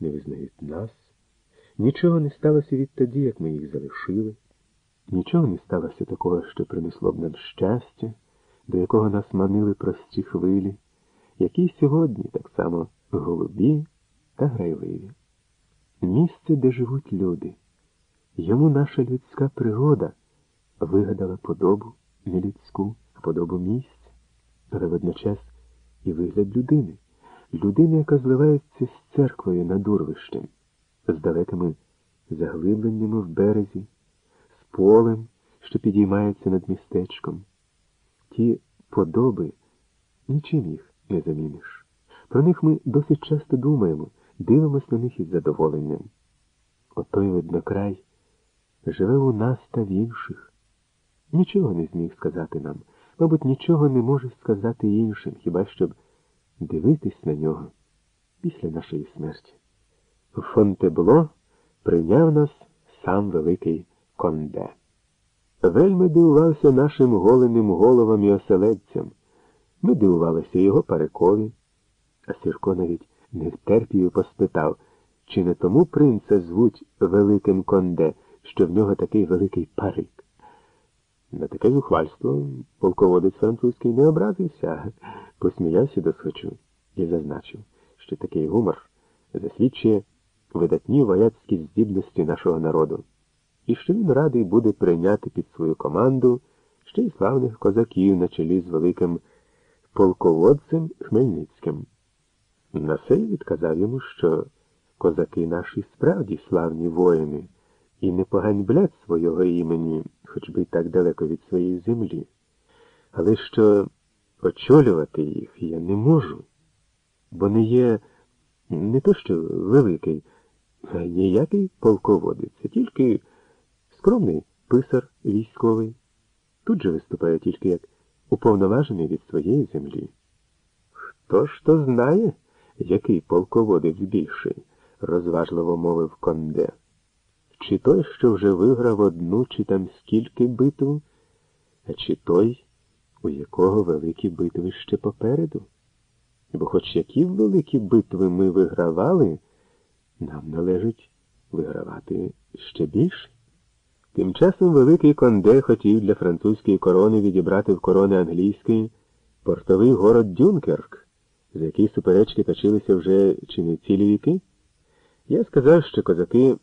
не визнають нас. Нічого не сталося відтоді, як ми їх залишили. Нічого не сталося такого, що принесло б нам щастя, до якого нас манили прості хвилі, які сьогодні так само голубі та грайливі. Місце, де живуть люди. Йому наша людська природа вигадала подобу не людську, а подобу місця, але водночас і вигляд людини, людини, яка зливається з церквою над урвищем, з далекими заглибленнями в березі, з полем, що підіймається над містечком. Ті подоби нічим їх не заміниш. Про них ми досить часто думаємо, дивимось на них із задоволенням. Отой виднокрай живе у нас та в інших. Нічого не зміг сказати нам, мабуть, нічого не може сказати іншим, хіба щоб дивитись на нього після нашої смерті. В Фонтебло прийняв нас сам великий Конде. Вельми дивувався нашим голеним головам і оселедцям. Ми дивувалися його парикові, а Сірко навіть не втерпів поспитав, чи не тому принца звуть Великим Конде, що в нього такий великий парик. На таке зухвальство полководець французький не образився, посміявся досхочу і зазначив, що такий гумор засвідчує видатні вояцькі здібності нашого народу, і що він радий буде прийняти під свою команду ще й славних козаків на чолі з великим полководцем Хмельницьким. На це відказав йому, що козаки наші справді славні воїни і не поганьблять свого імені, хоч би й так далеко від своєї землі. Але що очолювати їх я не можу, бо не є не то що великий, а ніякий полководець, а тільки скромний писар військовий. Тут же виступає тільки як уповноважений від своєї землі. Хто ж то знає, який полководець більший? розважливо мовив Конде. Чи той, що вже виграв одну, чи там скільки битв, а чи той, у якого великі битви ще попереду? Бо хоч які великі битви ми вигравали, нам належить вигравати ще більше. Тим часом Великий Конде хотів для французької корони відібрати в корони англійської портовий город Дюнкерк, за який суперечки точилися вже чи не цілі віки. Я сказав, що козаки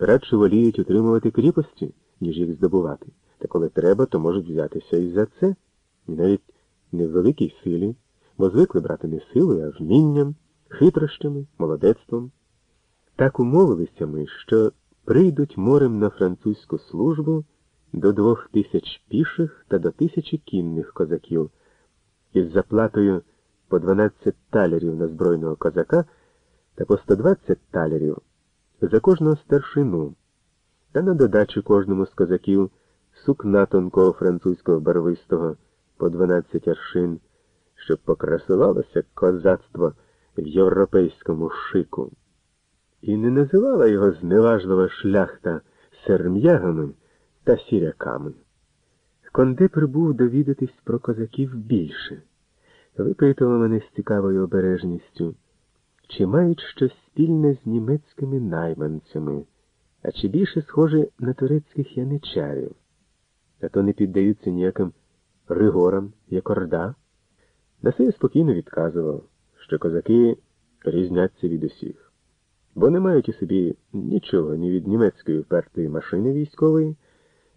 радше воліють утримувати кріпості, ніж їх здобувати, та коли треба, то можуть взятися і за це, і навіть не в великій силі, бо звикли брати не силою, а вмінням, хитрощами, молодецтвом. Так умовилися ми, що прийдуть морем на французьку службу до двох тисяч піших та до тисячі кінних козаків, із заплатою по 12 талерів на збройного козака та по 120 талерів за кожного старшину, та на додачу кожному з козаків сукна тонкого французького барвистого по 12 аршин, щоб покрасувалося козацтво в європейському шику. І не називала його зневажлива шляхта серм'ягами та сіряками. Конде прибув довідатись про козаків більше, випитував мене з цікавою обережністю чи мають щось спільне з німецькими найманцями, а чи більше схоже на турецьких яничарів, а то не піддаються ніяким ригорам, як орда. На спокійно відказував, що козаки різняться від усіх, бо не мають у собі нічого ні від німецької впертої машини військової,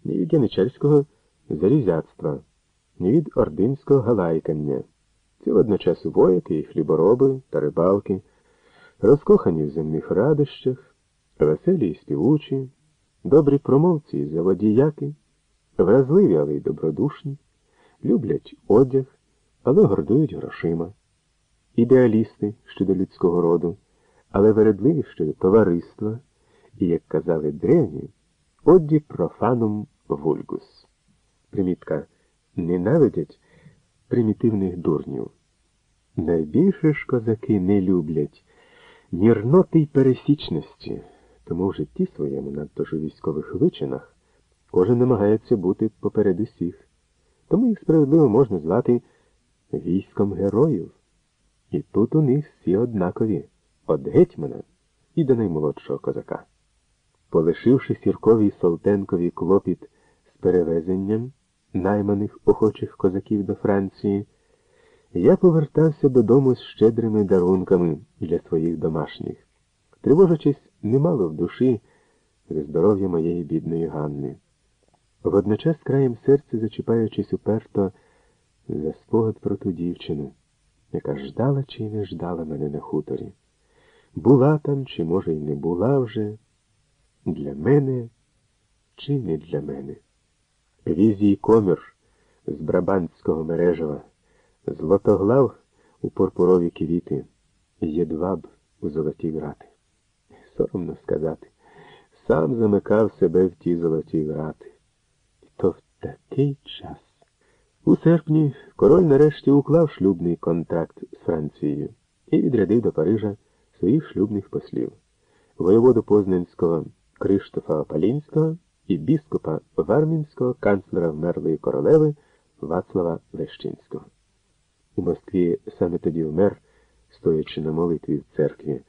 ні від яничарського зарізяцтва, ні від ординського галайкання. Це водночас вояки і хлібороби та рибалки розкохані в земних радощах, веселі і співучі, добрі промовці і заводіяки, вразливі, але й добродушні, люблять одяг, але гордують грошима, ідеалісти щодо людського роду, але вередливі щодо товариства, і, як казали древні, одді профанум вульгус. Примітка ненавидять примітивних дурнів. Найбільше ж козаки не люблять мірноти й пересічності, тому в житті своєму, надто ж у військових вичинах, кожен намагається бути поперед усіх. Тому їх справедливо можна звати військом героїв. І тут у них всі однакові, від гетьмана і до наймолодшого козака. Полишивши сірковій Солтенкові клопіт з перевезенням найманих охочих козаків до Франції, я повертався додому з щедрими дарунками для своїх домашніх, тривожачись немало в душі за здоров'я моєї бідної Ганни. Водночас краєм серця зачіпаючись уперто за спогад про ту дівчину, яка ждала чи не ждала мене на хуторі. Була там, чи, може, й не була вже, для мене чи не для мене. Візій комір з Брабантського мережева, злотоглав у пурпурові квіти, єдваб у золоті грати. Соромно сказати, сам замикав себе в ті золоті грати. І то в такий час. У серпні король нарешті уклав шлюбний контракт з Францією і відрядив до Парижа своїх шлюбних послів воєводу Познанського Криштофа Опалінського і біскупа Вармінського канцлера вмерлої королеви Вацлава Лещинського. У саме тоді вмер, стоячи на молитві в церкві,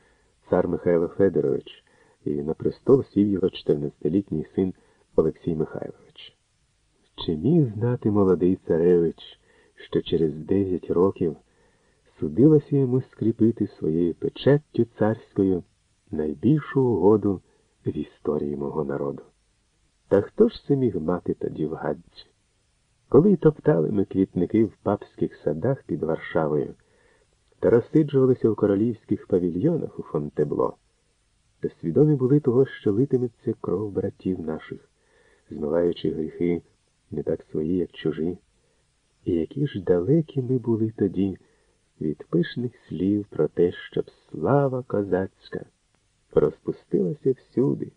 цар Михайло Федорович, і на престол сів його 14-літній син Олексій Михайлович. Чи міг знати молодий царевич, що через дев'ять років судилося йому скріпити своєю печеттю царською найбільшу угоду в історії мого народу? Та хто ж це міг мати тоді в гадці? Коли топтали ми квітники в папських садах під Варшавою та розсиджувалися в королівських павільйонах у Фонтебло, та свідомі були того, що литиметься кров братів наших, змиваючи гріхи не так свої, як чужі, і які ж далекі ми були тоді від пишних слів про те, щоб слава козацька розпустилася всюди.